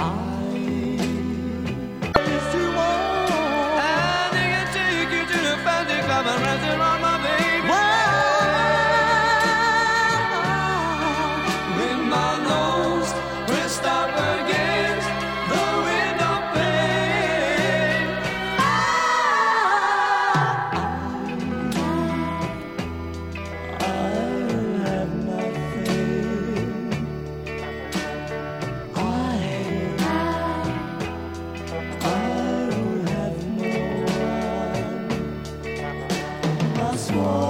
I. small.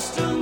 Still.